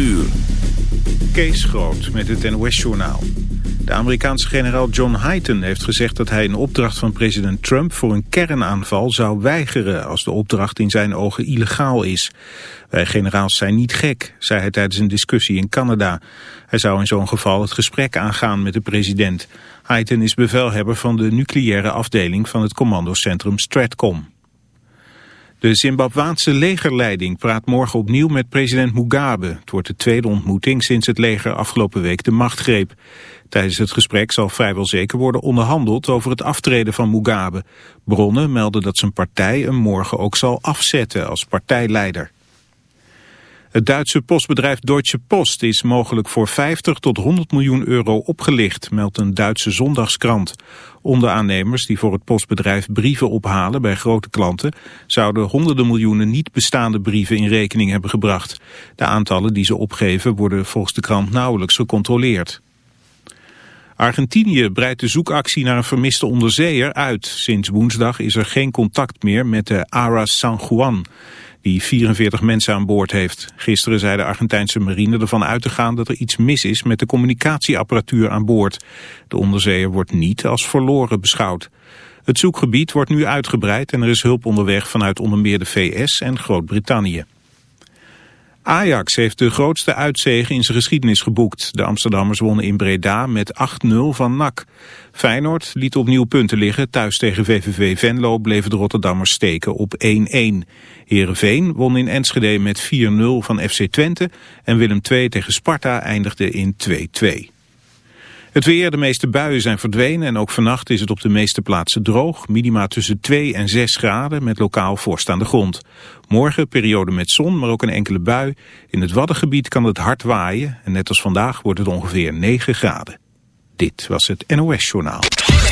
uur. Kees Groot met het NOS-journaal. De Amerikaanse generaal John Hyten heeft gezegd dat hij een opdracht van president Trump voor een kernaanval zou weigeren als de opdracht in zijn ogen illegaal is. Wij generaals zijn niet gek, zei hij tijdens een discussie in Canada. Hij zou in zo'n geval het gesprek aangaan met de president. Hyten is bevelhebber van de nucleaire afdeling van het commandocentrum Stratcom. De Zimbabwaanse legerleiding praat morgen opnieuw met president Mugabe. Het wordt de tweede ontmoeting sinds het leger afgelopen week de macht greep. Tijdens het gesprek zal vrijwel zeker worden onderhandeld over het aftreden van Mugabe. Bronnen melden dat zijn partij hem morgen ook zal afzetten als partijleider. Het Duitse postbedrijf Deutsche Post is mogelijk voor 50 tot 100 miljoen euro opgelicht, meldt een Duitse zondagskrant. Onderaannemers die voor het postbedrijf brieven ophalen bij grote klanten zouden honderden miljoenen niet bestaande brieven in rekening hebben gebracht. De aantallen die ze opgeven worden volgens de krant nauwelijks gecontroleerd. Argentinië breidt de zoekactie naar een vermiste onderzeeër uit. Sinds woensdag is er geen contact meer met de Aras San Juan die 44 mensen aan boord heeft. Gisteren zei de Argentijnse marine ervan uit te gaan dat er iets mis is met de communicatieapparatuur aan boord. De onderzeeër wordt niet als verloren beschouwd. Het zoekgebied wordt nu uitgebreid en er is hulp onderweg vanuit onder meer de VS en Groot-Brittannië. Ajax heeft de grootste uitzegen in zijn geschiedenis geboekt. De Amsterdammers wonnen in Breda met 8-0 van NAC. Feyenoord liet opnieuw punten liggen. Thuis tegen VVV Venlo bleven de Rotterdammers steken op 1-1. Heerenveen won in Enschede met 4-0 van FC Twente. En Willem II tegen Sparta eindigde in 2-2. Het weer, de meeste buien zijn verdwenen en ook vannacht is het op de meeste plaatsen droog. Minima tussen 2 en 6 graden met lokaal voorstaande grond. Morgen periode met zon, maar ook een enkele bui. In het Waddengebied kan het hard waaien en net als vandaag wordt het ongeveer 9 graden. Dit was het NOS Journaal.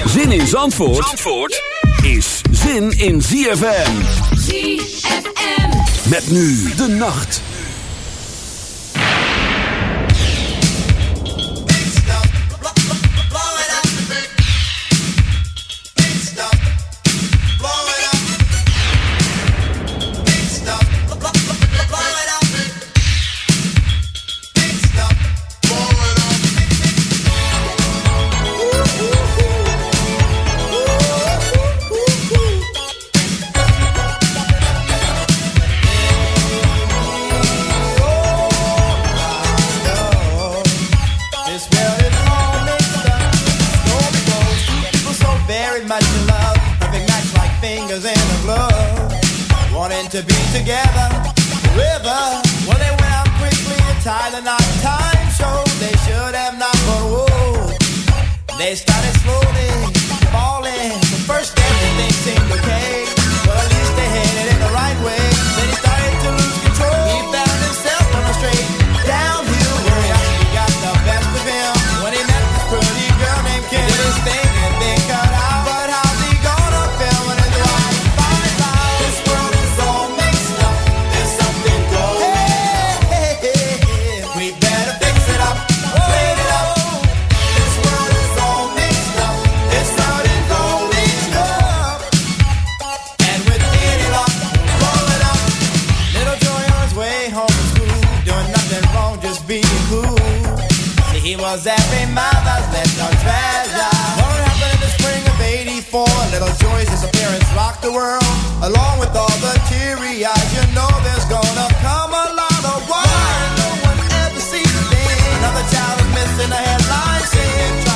Zin in Zandvoort, Zandvoort is zin in ZFM. ZFM. Met nu de nacht. Together just being cool. See, he was every mother's little treasure. What happened in the spring of '84? Little Joy's disappearance rocked the world, along with all the teary eyes. You know there's gonna come a lot of why no one ever sees a thing. Another child is missing a headline scene,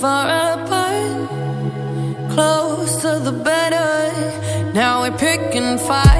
far apart. Closer the better. Now we're picking fights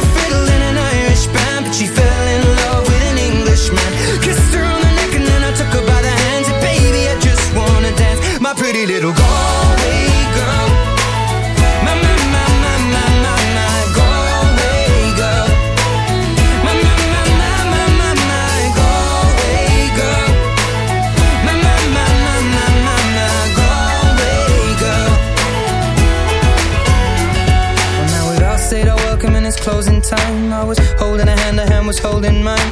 Kissed her on the neck and then I took her by the hands. And baby, I just wanna dance, my pretty little Galway girl. My, my, my, my, my, my, my Galway girl. My, my, my, my, my, my, my Galway girl. My, my, my, my, my, my, my Galway girl. Well, now we've all said our welcome and it's closing time. I was holding a hand, a hand was holding mine.